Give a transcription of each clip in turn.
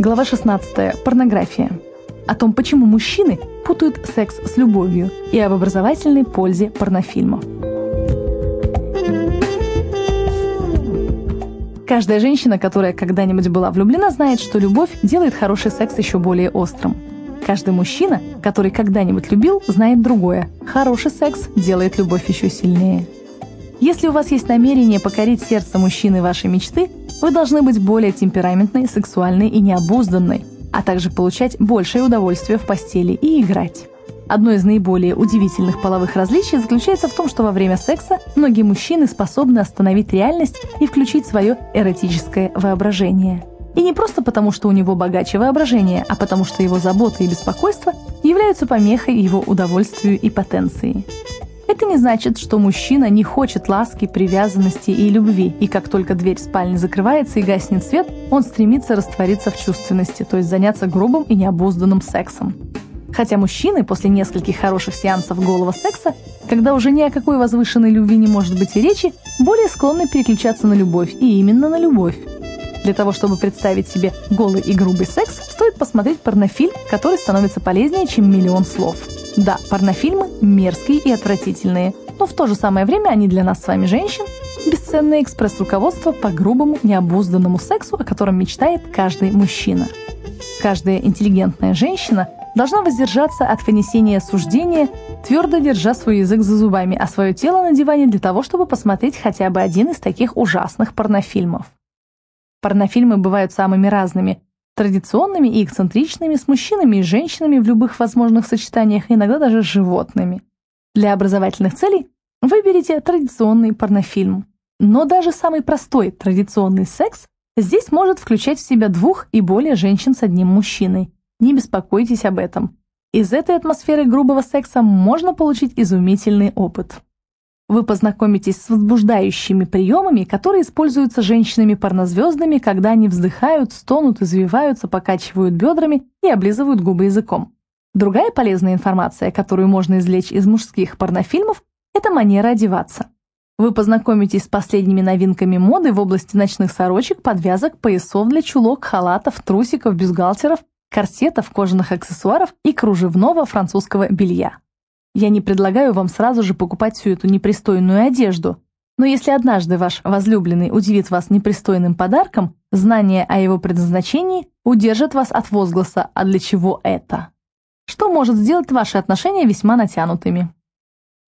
Глава 16. Порнография. О том, почему мужчины путают секс с любовью и об образовательной пользе порнофильмов. Каждая женщина, которая когда-нибудь была влюблена, знает, что любовь делает хороший секс еще более острым. Каждый мужчина, который когда-нибудь любил, знает другое. Хороший секс делает любовь еще сильнее. Если у вас есть намерение покорить сердце мужчины вашей мечты, вы должны быть более темпераментной, сексуальной и необузданной, а также получать большее удовольствие в постели и играть. Одно из наиболее удивительных половых различий заключается в том, что во время секса многие мужчины способны остановить реальность и включить свое эротическое воображение. И не просто потому, что у него богаче воображение, а потому что его заботы и беспокойство являются помехой его удовольствию и потенции. Это не значит, что мужчина не хочет ласки, привязанности и любви, и как только дверь спальни закрывается и гаснет свет, он стремится раствориться в чувственности, то есть заняться грубым и необузданным сексом. Хотя мужчины после нескольких хороших сеансов голого секса, когда уже ни о какой возвышенной любви не может быть и речи, более склонны переключаться на любовь, и именно на любовь. Для того, чтобы представить себе голый и грубый секс, стоит посмотреть порнофильм, который становится полезнее, чем миллион слов – да, порнофильмы мерзкие и отвратительные, но в то же самое время они для нас с вами, женщин, бесценное экспресс-руководство по грубому, необузданному сексу, о котором мечтает каждый мужчина. Каждая интеллигентная женщина должна воздержаться от вынесения суждения, твердо держа свой язык за зубами, а свое тело на диване для того, чтобы посмотреть хотя бы один из таких ужасных порнофильмов. Порнофильмы бывают самыми разными, традиционными и эксцентричными, с мужчинами и женщинами в любых возможных сочетаниях, иногда даже с животными. Для образовательных целей выберите традиционный порнофильм. Но даже самый простой традиционный секс здесь может включать в себя двух и более женщин с одним мужчиной. Не беспокойтесь об этом. Из этой атмосферы грубого секса можно получить изумительный опыт вы познакомитесь с возбуждающими приемами, которые используются женщинами-порнозвездами, когда они вздыхают, стонут, извиваются, покачивают бедрами и облизывают губы языком. Другая полезная информация, которую можно извлечь из мужских порнофильмов, это манера одеваться. Вы познакомитесь с последними новинками моды в области ночных сорочек, подвязок, поясов для чулок, халатов, трусиков, бюстгальтеров, корсетов, кожаных аксессуаров и кружевного французского белья. Я не предлагаю вам сразу же покупать всю эту непристойную одежду. Но если однажды ваш возлюбленный удивит вас непристойным подарком, знание о его предназначении удержит вас от возгласа «А для чего это?», что может сделать ваши отношения весьма натянутыми.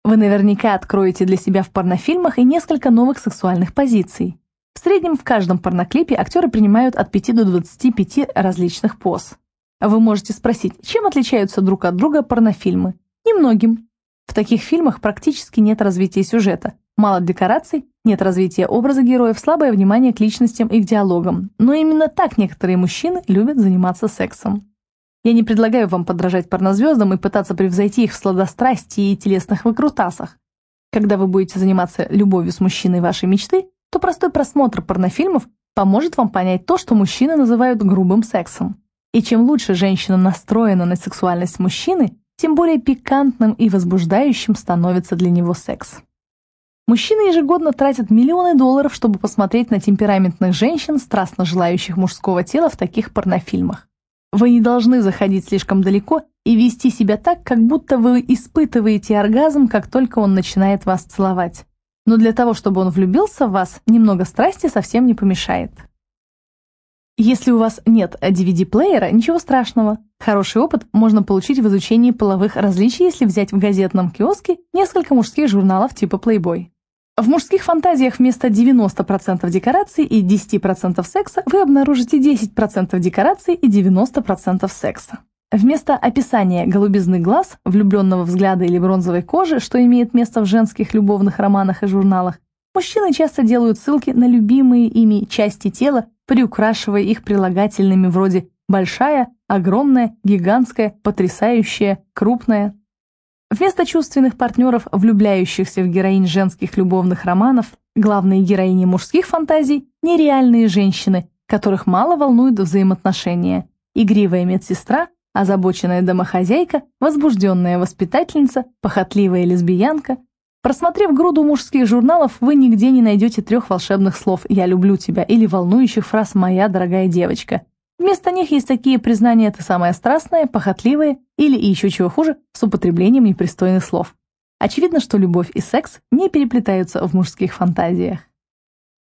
Вы наверняка откроете для себя в порнофильмах и несколько новых сексуальных позиций. В среднем в каждом порноклипе актеры принимают от 5 до 25 различных поз. Вы можете спросить, чем отличаются друг от друга порнофильмы? Немногим. В таких фильмах практически нет развития сюжета, мало декораций, нет развития образа героев, слабое внимание к личностям и к диалогам. Но именно так некоторые мужчины любят заниматься сексом. Я не предлагаю вам подражать порнозвездам и пытаться превзойти их в сладострастии и телесных выкрутасах. Когда вы будете заниматься любовью с мужчиной вашей мечты, то простой просмотр порнофильмов поможет вам понять то, что мужчины называют грубым сексом. И чем лучше женщина настроена на сексуальность мужчины, тем более пикантным и возбуждающим становится для него секс. Мужчины ежегодно тратят миллионы долларов, чтобы посмотреть на темпераментных женщин, страстно желающих мужского тела в таких порнофильмах. Вы не должны заходить слишком далеко и вести себя так, как будто вы испытываете оргазм, как только он начинает вас целовать. Но для того, чтобы он влюбился в вас, немного страсти совсем не помешает. Если у вас нет DVD-плеера, ничего страшного. Хороший опыт можно получить в изучении половых различий, если взять в газетном киоске несколько мужских журналов типа Playboy. В мужских фантазиях вместо 90% декораций и 10% секса вы обнаружите 10% декораций и 90% секса. Вместо описания голубизны глаз, влюбленного взгляда или бронзовой кожи, что имеет место в женских любовных романах и журналах, мужчины часто делают ссылки на любимые ими части тела приукрашивая их прилагательными вроде «большая», «огромная», «гигантская», «потрясающая», «крупная». Вместо чувственных партнеров, влюбляющихся в героинь женских любовных романов, главные героини мужских фантазий – нереальные женщины, которых мало волнуют взаимоотношения. Игривая медсестра, озабоченная домохозяйка, возбужденная воспитательница, похотливая лесбиянка, Просмотрев груду мужских журналов, вы нигде не найдете трех волшебных слов «я люблю тебя» или волнующих фраз «моя дорогая девочка». Вместо них есть такие признания «ты самое страстное», «похотливое» или, еще чего хуже, с употреблением непристойных слов. Очевидно, что любовь и секс не переплетаются в мужских фантазиях.